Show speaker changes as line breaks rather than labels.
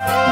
Bye.